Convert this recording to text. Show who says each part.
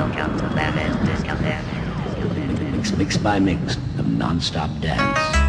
Speaker 1: Welcome to
Speaker 2: Mix, mix by mix of non-stop dance.